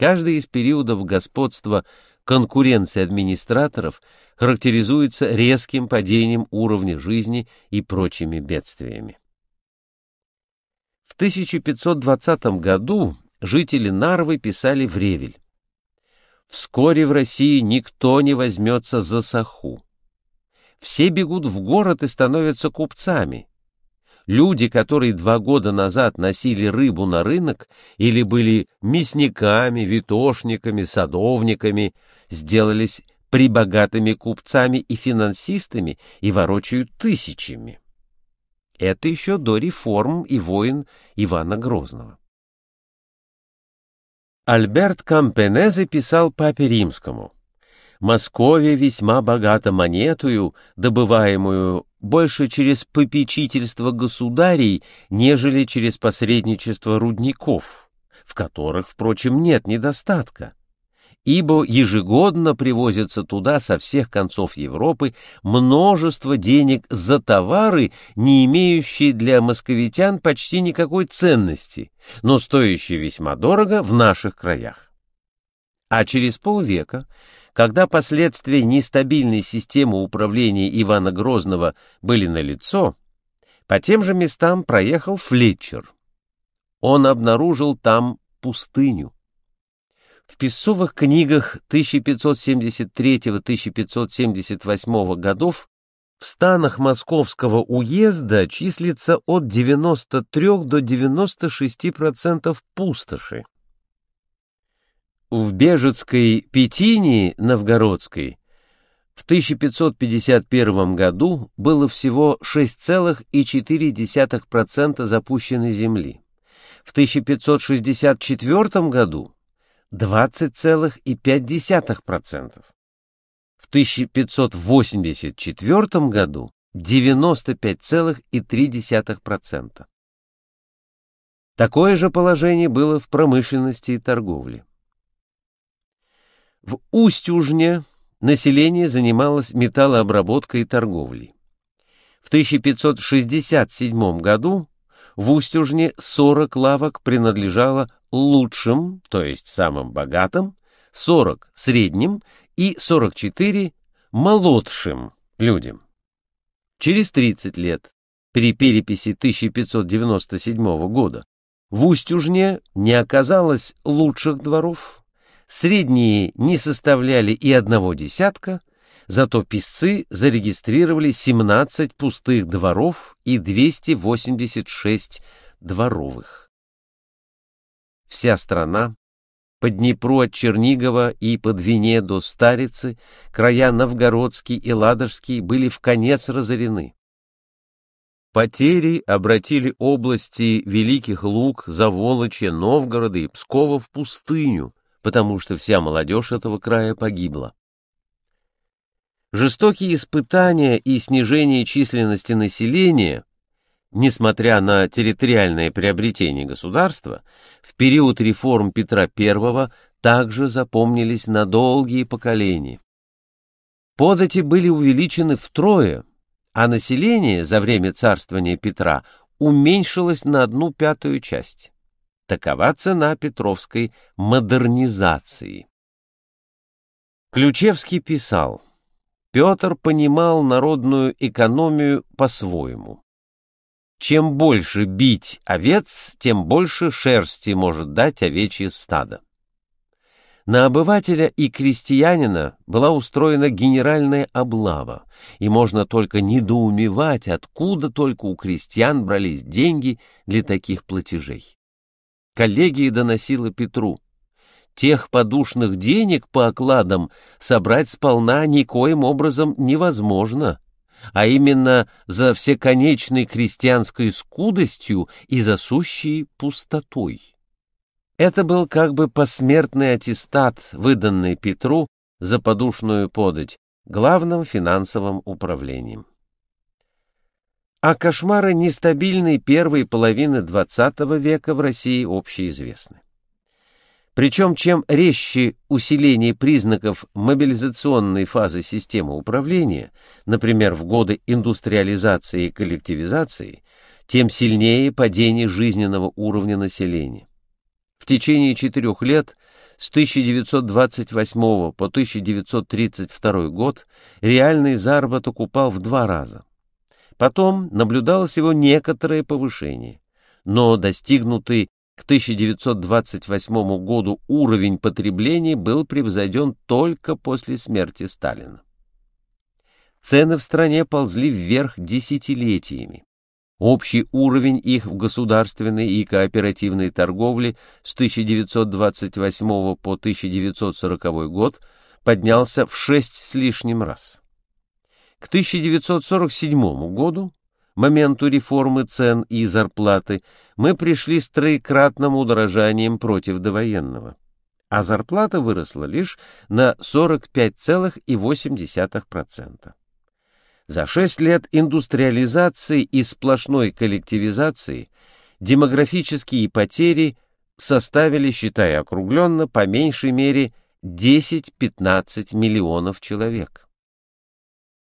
Каждый из периодов господства конкуренции администраторов характеризуется резким падением уровня жизни и прочими бедствиями. В 1520 году жители Нарвы писали в Ревель. «Вскоре в России никто не возьмется за саху. Все бегут в город и становятся купцами. Люди, которые два года назад носили рыбу на рынок или были мясниками, витошниками, садовниками, сделались прибогатыми купцами и финансистами и ворочают тысячами. Это еще до реформ и войн Ивана Грозного. Альберт Кампенезе писал папе римскому «Московия весьма богата монетую, добываемую больше через попечительство государей, нежели через посредничество рудников, в которых, впрочем, нет недостатка ибо ежегодно привозятся туда со всех концов Европы множество денег за товары, не имеющие для московитян почти никакой ценности, но стоящие весьма дорого в наших краях. А через полвека, когда последствия нестабильной системы управления Ивана Грозного были налицо, по тем же местам проехал Флетчер. Он обнаружил там пустыню. В песцовых книгах 1573-1578 годов в станах Московского уезда числится от 93 до 96% пустоши. В Бежецкой Петинии Новгородской в 1551 году было всего 6,4% запущенной земли. В 1564 году 20,5%. В 1584 году 95,3%. Такое же положение было в промышленности и торговле. В Устюжне население занималось металлообработкой и торговлей. В 1567 году в Устюжне 40 лавок принадлежало лучшим, то есть самым богатым, 40 средним и 44 молодшим людям. Через 30 лет, при переписи 1597 года, в Устюжне не оказалось лучших дворов, средние не составляли и одного десятка, зато писцы зарегистрировали 17 пустых дворов и 286 дворовых вся страна, по Днепру от Чернигова и по Двине до Старицы, края Новгородский и Ладожский были в конец разорены. Потери обратили области Великих Луг, Заволочья, Новгорода и Пскова в пустыню, потому что вся молодежь этого края погибла. Жестокие испытания и снижение численности населения Несмотря на территориальное приобретение государства, в период реформ Петра I также запомнились на долгие поколения. Подати были увеличены втрое, а население за время царствования Петра уменьшилось на одну пятую часть. Такова цена Петровской модернизации. Ключевский писал, Петр понимал народную экономию по-своему. Чем больше бить овец, тем больше шерсти может дать овечье стадо. На обывателя и крестьянина была устроена генеральная облава, и можно только недоумевать, откуда только у крестьян брались деньги для таких платежей. Коллегия доносила Петру. Тех подушных денег по окладам собрать сполна никоим образом невозможно а именно за всеконечной крестьянской скудостью и засущей пустотой. Это был как бы посмертный аттестат, выданный Петру за подушную подать главным финансовым управлением. А кошмары нестабильной первой половины XX века в России общеизвестны. Причем чем резче усиление признаков мобилизационной фазы системы управления, например, в годы индустриализации и коллективизации, тем сильнее падение жизненного уровня населения. В течение четырех лет с 1928 по 1932 год реальный заработок упал в два раза. Потом наблюдалось его некоторое повышение, но достигнутый к 1928 году уровень потребления был превзойден только после смерти Сталина. Цены в стране ползли вверх десятилетиями. Общий уровень их в государственной и кооперативной торговле с 1928 по 1940 год поднялся в шесть с лишним раз. К 1947 году, моменту реформы цен и зарплаты, мы пришли с троекратным удорожанием против довоенного, а зарплата выросла лишь на 45,8%. За шесть лет индустриализации и сплошной коллективизации демографические потери составили, считая округленно, по меньшей мере 10-15 миллионов человек.